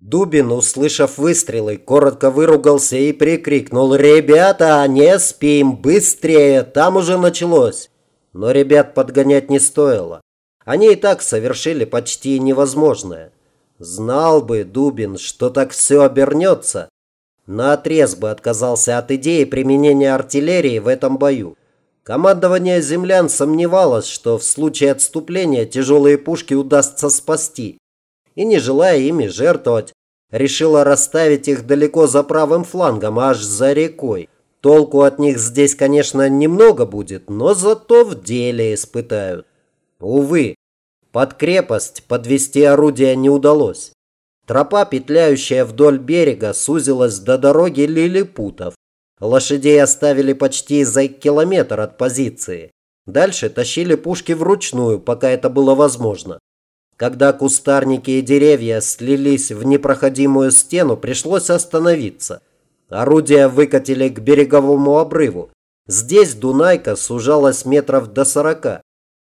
Дубин, услышав выстрелы, коротко выругался и прикрикнул «Ребята, не спим! Быстрее! Там уже началось!» Но ребят подгонять не стоило. Они и так совершили почти невозможное. Знал бы Дубин, что так все обернется, наотрез бы отказался от идеи применения артиллерии в этом бою. Командование землян сомневалось, что в случае отступления тяжелые пушки удастся спасти и, не желая ими жертвовать, решила расставить их далеко за правым флангом, аж за рекой. Толку от них здесь, конечно, немного будет, но зато в деле испытают. Увы, под крепость подвести орудия не удалось. Тропа, петляющая вдоль берега, сузилась до дороги лилипутов. Лошадей оставили почти за километр от позиции. Дальше тащили пушки вручную, пока это было возможно. Когда кустарники и деревья слились в непроходимую стену, пришлось остановиться. Орудия выкатили к береговому обрыву. Здесь Дунайка сужалась метров до сорока.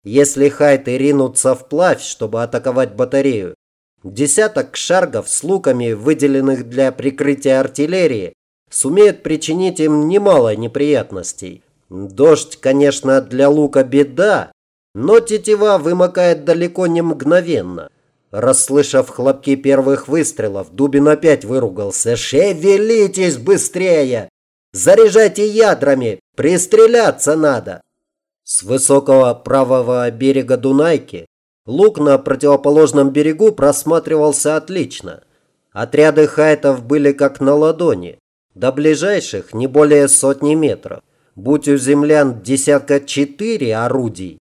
Если хайты ринутся вплавь, чтобы атаковать батарею, десяток шаргов с луками, выделенных для прикрытия артиллерии, сумеют причинить им немало неприятностей. Дождь, конечно, для лука беда, но тетива вымокает далеко не мгновенно. Расслышав хлопки первых выстрелов, Дубин опять выругался. «Шевелитесь быстрее! Заряжайте ядрами! Пристреляться надо!» С высокого правого берега Дунайки лук на противоположном берегу просматривался отлично. Отряды хайтов были как на ладони. До ближайших не более сотни метров. Будь у землян десятка четыре орудий,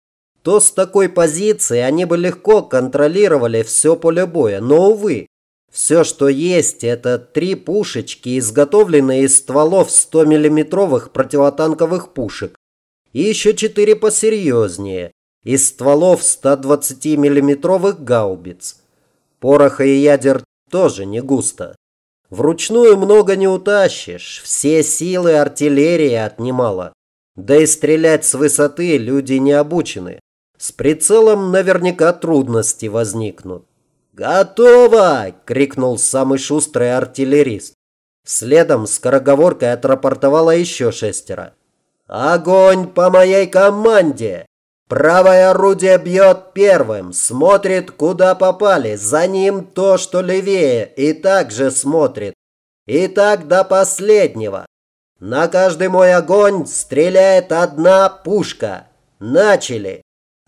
то с такой позиции они бы легко контролировали все поле боя. Но, увы, все, что есть, это три пушечки, изготовленные из стволов 100-миллиметровых противотанковых пушек. И еще четыре посерьезнее, из стволов 120-миллиметровых гаубиц. Пороха и ядер тоже не густо. Вручную много не утащишь, все силы артиллерии отнимала. Да и стрелять с высоты люди не обучены. С прицелом наверняка трудности возникнут. «Готово!» – крикнул самый шустрый артиллерист. Следом скороговоркой отрапортовало еще шестеро. «Огонь по моей команде!» Правое орудие бьет первым, смотрит, куда попали. За ним то, что левее, и также смотрит. И так до последнего. На каждый мой огонь стреляет одна пушка. Начали.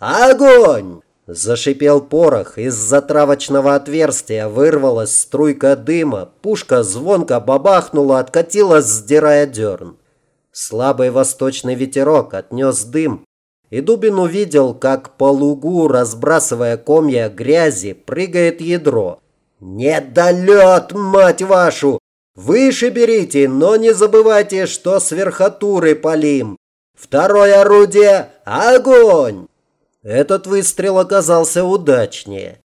«Огонь!» Зашипел порох, из затравочного отверстия вырвалась струйка дыма, пушка звонко бабахнула, откатилась, сдирая дерн. Слабый восточный ветерок отнес дым, и Дубин увидел, как по лугу, разбрасывая комья грязи, прыгает ядро. «Недолет, мать вашу! Выше берите, но не забывайте, что с верхотуры полим! Второе орудие – огонь!» Этот выстрел оказался удачнее.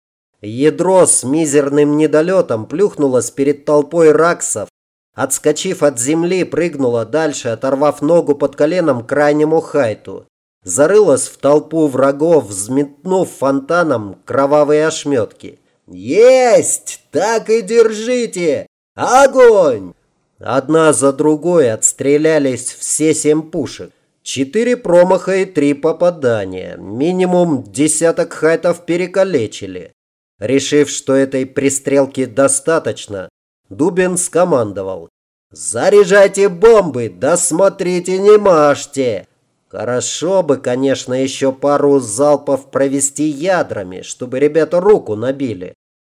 Ядро с мизерным недолетом плюхнулось перед толпой раксов, отскочив от земли, прыгнуло дальше, оторвав ногу под коленом крайнему хайту. Зарылось в толпу врагов, взметнув фонтаном кровавые ошметки. «Есть! Так и держите! Огонь!» Одна за другой отстрелялись все семь пушек. Четыре промаха и три попадания. Минимум десяток хайтов перекалечили. Решив, что этой пристрелки достаточно, Дубин скомандовал. «Заряжайте бомбы, да не мажьте!» Хорошо бы, конечно, еще пару залпов провести ядрами, чтобы ребята руку набили.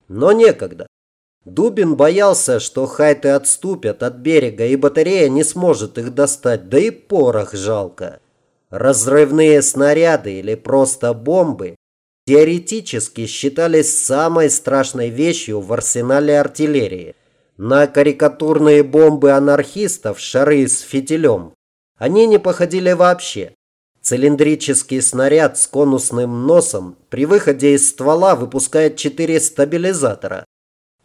Но некогда. Дубин боялся, что хайты отступят от берега, и батарея не сможет их достать, да и порох жалко. Разрывные снаряды или просто бомбы теоретически считались самой страшной вещью в арсенале артиллерии. На карикатурные бомбы анархистов шары с фитилем они не походили вообще. Цилиндрический снаряд с конусным носом при выходе из ствола выпускает четыре стабилизатора.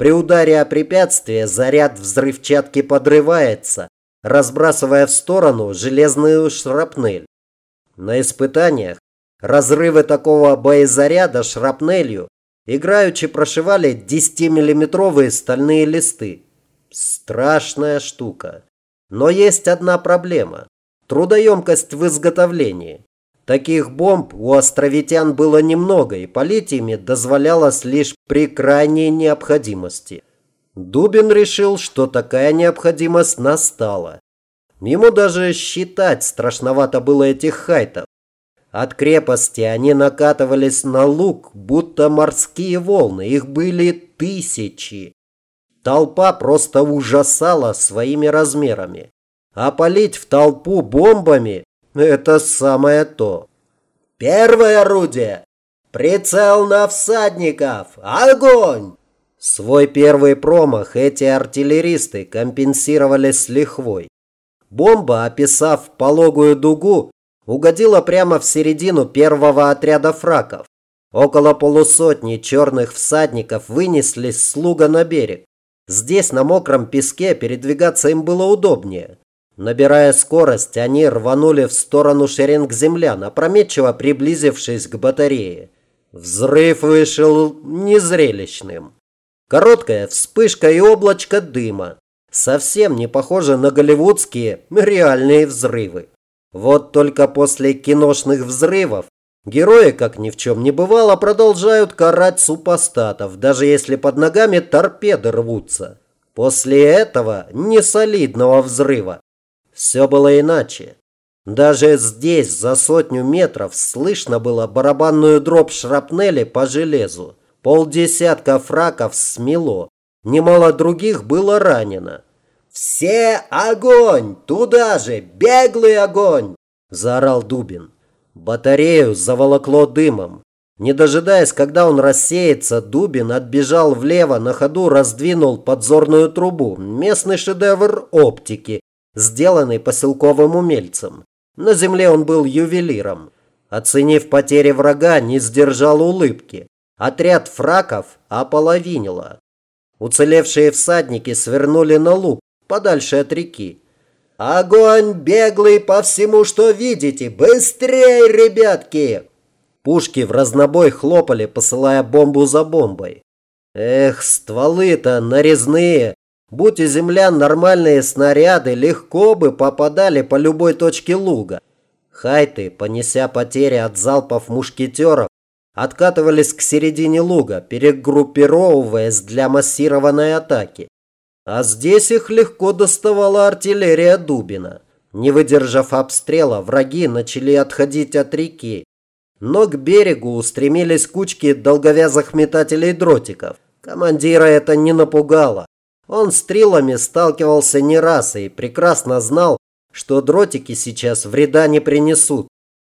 При ударе о препятствие заряд взрывчатки подрывается, разбрасывая в сторону железную шрапнель. На испытаниях разрывы такого боезаряда шрапнелью Играючи прошивали 10-миллиметровые стальные листы. Страшная штука. Но есть одна проблема. Трудоемкость в изготовлении. Таких бомб у островитян было немного, и полить ими дозволялось лишь при крайней необходимости. Дубин решил, что такая необходимость настала. Ему даже считать страшновато было этих хайтов. От крепости они накатывались на луг, будто морские волны. Их были тысячи. Толпа просто ужасала своими размерами. А полить в толпу бомбами – это самое то. Первое орудие. Прицел на всадников. Огонь! Свой первый промах эти артиллеристы компенсировали с лихвой. Бомба, описав пологую дугу, угодила прямо в середину первого отряда фраков. Около полусотни черных всадников вынеслись с луга на берег. Здесь, на мокром песке, передвигаться им было удобнее. Набирая скорость, они рванули в сторону шеренг землян, опрометчиво приблизившись к батарее. Взрыв вышел незрелищным. Короткая вспышка и облачко дыма. Совсем не похоже на голливудские реальные взрывы. Вот только после киношных взрывов герои, как ни в чем не бывало, продолжают карать супостатов, даже если под ногами торпеды рвутся. После этого несолидного взрыва все было иначе. Даже здесь, за сотню метров, слышно было барабанную дробь шрапнели по железу. Полдесятка фраков смело. Немало других было ранено. «Все огонь! Туда же! Беглый огонь!» – заорал Дубин. Батарею заволокло дымом. Не дожидаясь, когда он рассеется, Дубин отбежал влево, на ходу раздвинул подзорную трубу. Местный шедевр оптики, сделанный поселковым умельцем. На земле он был ювелиром. Оценив потери врага, не сдержал улыбки. Отряд фраков ополовинило. Уцелевшие всадники свернули на луг, подальше от реки. «Огонь беглый по всему, что видите! Быстрее, ребятки!» Пушки в разнобой хлопали, посылая бомбу за бомбой. Эх, стволы-то нарезные. Будь у землян нормальные снаряды, легко бы попадали по любой точке луга. Хайты, понеся потери от залпов мушкетеров, откатывались к середине луга, перегруппировываясь для массированной атаки. А здесь их легко доставала артиллерия Дубина. Не выдержав обстрела, враги начали отходить от реки. Но к берегу устремились кучки долговязых метателей дротиков. Командира это не напугало. Он с трилами сталкивался не раз и прекрасно знал, что дротики сейчас вреда не принесут.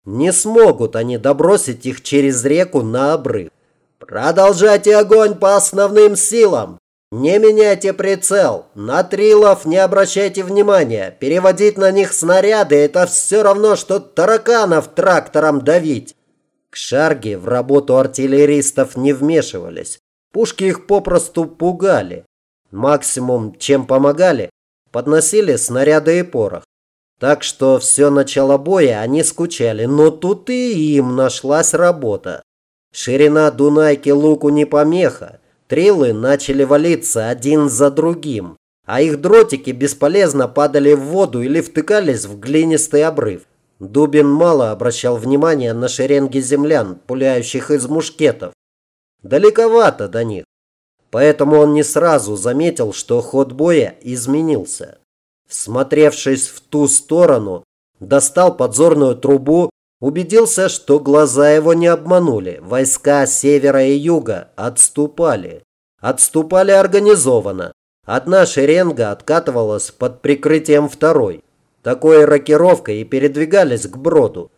Не смогут они добросить их через реку на обрыв. Продолжайте огонь по основным силам. Не меняйте прицел. На трилов не обращайте внимания. Переводить на них снаряды – это все равно, что тараканов трактором давить. К шарге в работу артиллеристов не вмешивались. Пушки их попросту пугали. Максимум, чем помогали, подносили снаряды и порох. Так что все начало боя они скучали, но тут и им нашлась работа. Ширина Дунайки луку не помеха. Трилы начали валиться один за другим, а их дротики бесполезно падали в воду или втыкались в глинистый обрыв. Дубин мало обращал внимания на шеренги землян, пуляющих из мушкетов. Далековато до них. Поэтому он не сразу заметил, что ход боя изменился. Всмотревшись в ту сторону, достал подзорную трубу убедился, что глаза его не обманули. Войска севера и юга отступали. Отступали организованно. Одна шеренга откатывалась под прикрытием второй. Такой рокировкой и передвигались к броду.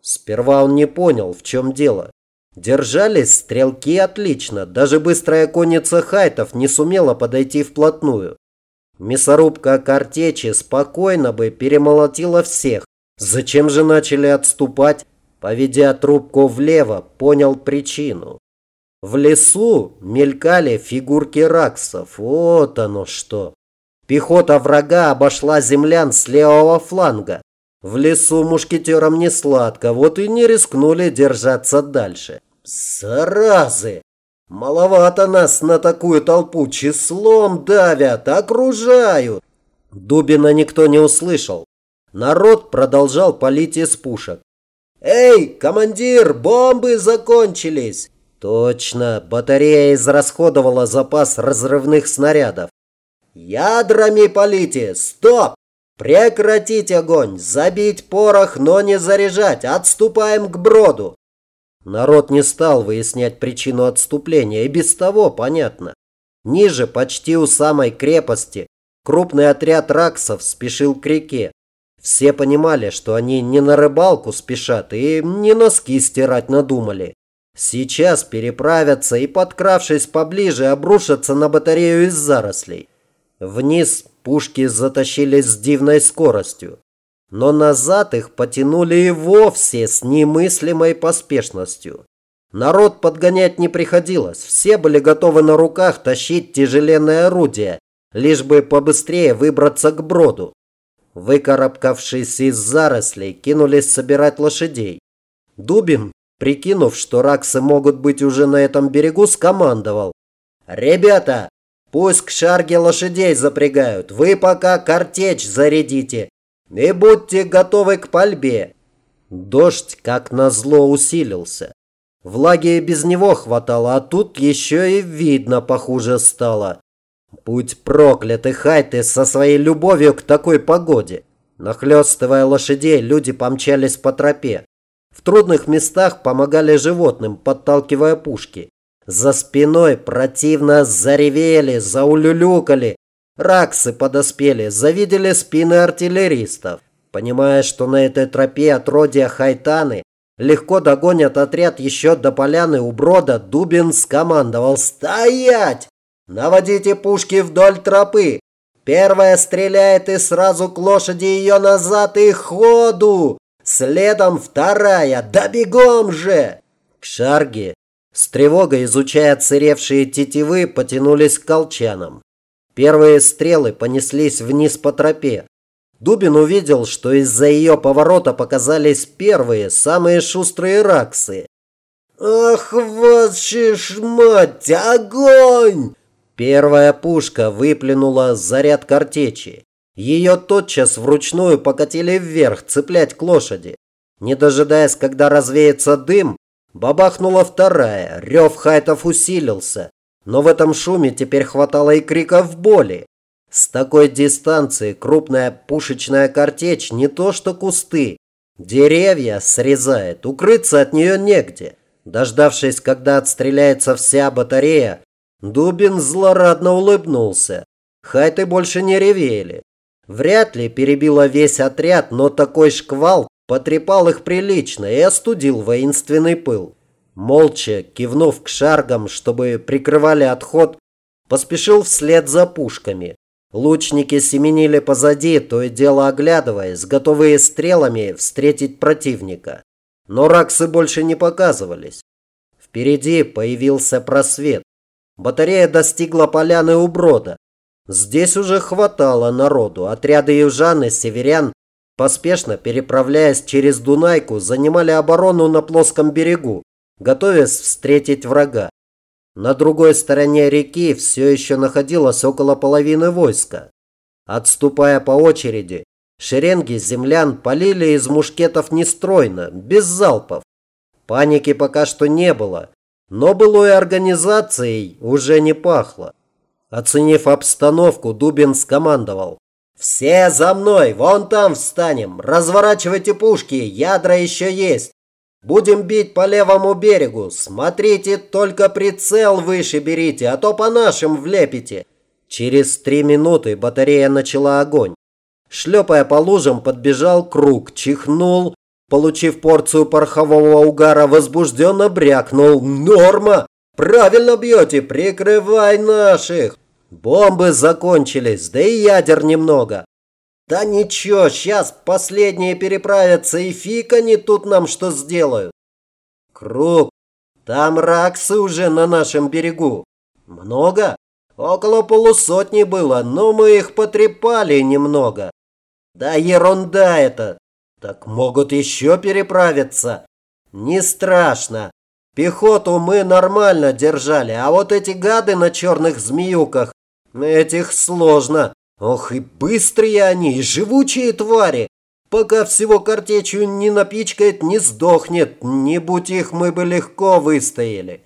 Сперва он не понял, в чем дело. Держались стрелки отлично, даже быстрая конница хайтов не сумела подойти вплотную. Мясорубка картечи спокойно бы перемолотила всех, Зачем же начали отступать? Поведя трубку влево, понял причину. В лесу мелькали фигурки раксов. Вот оно что. Пехота врага обошла землян с левого фланга. В лесу мушкетерам не сладко, вот и не рискнули держаться дальше. Сразы! Маловато нас на такую толпу числом давят, окружают. Дубина никто не услышал. Народ продолжал палить из пушек. «Эй, командир, бомбы закончились!» Точно, батарея израсходовала запас разрывных снарядов. «Ядрами полите! Стоп! Прекратить огонь! Забить порох, но не заряжать! Отступаем к броду!» Народ не стал выяснять причину отступления, и без того понятно. Ниже, почти у самой крепости, крупный отряд раксов спешил к реке. Все понимали, что они не на рыбалку спешат и не носки стирать надумали. Сейчас переправятся и, подкравшись поближе, обрушатся на батарею из зарослей. Вниз пушки затащились с дивной скоростью. Но назад их потянули и вовсе с немыслимой поспешностью. Народ подгонять не приходилось, все были готовы на руках тащить тяжеленное орудие, лишь бы побыстрее выбраться к броду. Выкарабкавшись из зарослей, кинулись собирать лошадей. Дубин, прикинув, что раксы могут быть уже на этом берегу, скомандовал. «Ребята, пусть к шарге лошадей запрягают, вы пока картечь зарядите и будьте готовы к пальбе». Дождь, как назло, усилился. Влаги без него хватало, а тут еще и видно похуже стало. Будь проклятый Хайты со своей любовью к такой погоде. Нахлестывая лошадей, люди помчались по тропе. В трудных местах помогали животным, подталкивая пушки. За спиной противно заревели, заулюлюкали. Раксы подоспели, завидели спины артиллеристов. Понимая, что на этой тропе отродья Хайтаны легко догонят отряд еще до поляны у брода, Дубин скомандовал «Стоять!» Наводите пушки вдоль тропы. Первая стреляет и сразу к лошади ее назад и ходу. Следом вторая. Да бегом же! К шарге, с тревогой изучая отсыревшие тетивы, потянулись к колчанам. Первые стрелы понеслись вниз по тропе. Дубин увидел, что из-за ее поворота показались первые, самые шустрые раксы. «Ах, ж мать, огонь!» Первая пушка выплюнула заряд картечи. Ее тотчас вручную покатили вверх, цеплять к лошади. Не дожидаясь, когда развеется дым, бабахнула вторая. Рев хайтов усилился. Но в этом шуме теперь хватало и криков боли. С такой дистанции крупная пушечная картечь не то что кусты. Деревья срезает, укрыться от нее негде. Дождавшись, когда отстреляется вся батарея, Дубин злорадно улыбнулся. Хайты больше не ревели. Вряд ли перебило весь отряд, но такой шквал потрепал их прилично и остудил воинственный пыл. Молча, кивнув к шаргам, чтобы прикрывали отход, поспешил вслед за пушками. Лучники семенили позади, то и дело оглядываясь, готовые стрелами встретить противника. Но раксы больше не показывались. Впереди появился просвет. Батарея достигла поляны у брода. Здесь уже хватало народу. Отряды южан и северян, поспешно переправляясь через Дунайку, занимали оборону на плоском берегу, готовясь встретить врага. На другой стороне реки все еще находилось около половины войска. Отступая по очереди, шеренги землян полили из мушкетов нестройно, без залпов. Паники пока что не было, но былой организацией уже не пахло. Оценив обстановку, Дубин скомандовал. «Все за мной! Вон там встанем! Разворачивайте пушки! Ядра еще есть! Будем бить по левому берегу! Смотрите, только прицел выше берите, а то по нашим влепите!» Через три минуты батарея начала огонь. Шлепая по лужам, подбежал круг, чихнул Получив порцию порохового угара, возбужденно брякнул. «Норма! Правильно бьете! Прикрывай наших!» Бомбы закончились, да и ядер немного. Да ничего, сейчас последние переправятся, и фиг они тут нам что сделают. Круг, там раксы уже на нашем берегу. Много? Около полусотни было, но мы их потрепали немного. Да ерунда это. Так могут еще переправиться. Не страшно. Пехоту мы нормально держали, а вот эти гады на черных змеюках, этих сложно. Ох, и быстрые они, и живучие твари. Пока всего картечью не напичкает, не сдохнет. Не будь их, мы бы легко выстояли.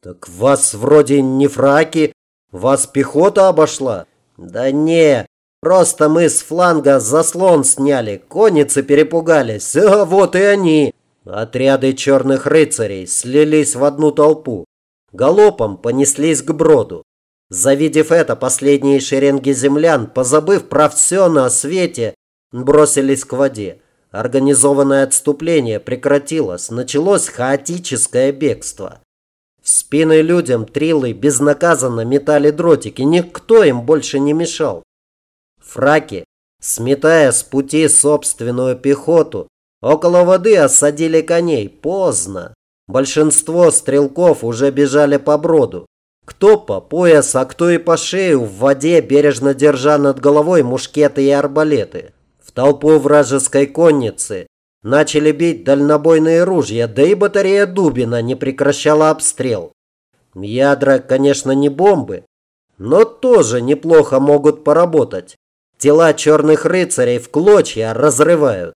Так вас вроде не фраки, вас пехота обошла? Да не, просто мы с фланга заслон сняли, конницы перепугались, а вот и они. Отряды черных рыцарей слились в одну толпу. Галопом понеслись к броду. Завидев это, последние шеренги землян, позабыв про все на свете, бросились к воде. Организованное отступление прекратилось, началось хаотическое бегство. В спины людям трилы безнаказанно метали дротики, никто им больше не мешал. Фраки, сметая с пути собственную пехоту, около воды осадили коней, поздно. Большинство стрелков уже бежали по броду. Кто по пояс, а кто и по шею в воде, бережно держа над головой мушкеты и арбалеты. В толпу вражеской конницы начали бить дальнобойные ружья, да и батарея Дубина не прекращала обстрел. Ядра, конечно, не бомбы, но тоже неплохо могут поработать. Тела черных рыцарей в клочья разрывают.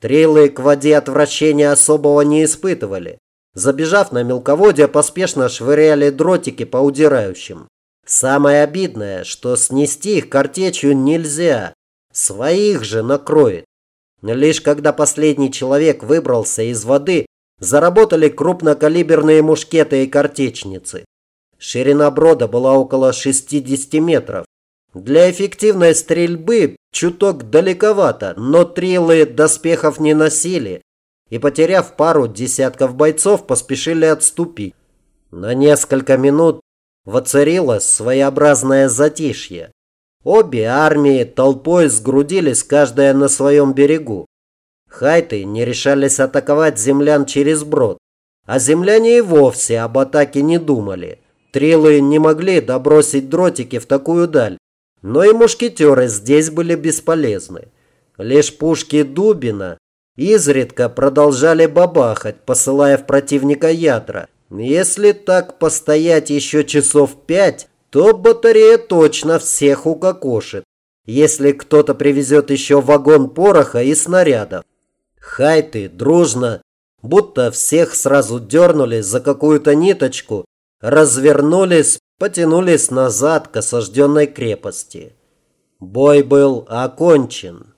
Трилы к воде отвращения особого не испытывали. Забежав на мелководье, поспешно швыряли дротики по удирающим. Самое обидное, что снести их картечью нельзя. Своих же накроет. Лишь когда последний человек выбрался из воды, заработали крупнокалиберные мушкеты и картечницы. Ширина брода была около 60 метров. Для эффективной стрельбы чуток далековато, но трилы доспехов не носили, и, потеряв пару десятков бойцов, поспешили отступить. На несколько минут воцарилось своеобразное затишье. Обе армии толпой сгрудились, каждая на своем берегу. Хайты не решались атаковать землян через брод, а земляне и вовсе об атаке не думали. Трилы не могли добросить дротики в такую даль, но и мушкетеры здесь были бесполезны. Лишь пушки Дубина изредка продолжали бабахать, посылая в противника ядра. Если так постоять еще часов пять, то батарея точно всех укокошит, если кто-то привезет еще вагон пороха и снарядов. Хайты дружно, будто всех сразу дернули за какую-то ниточку, развернулись, потянулись назад к осажденной крепости. Бой был окончен.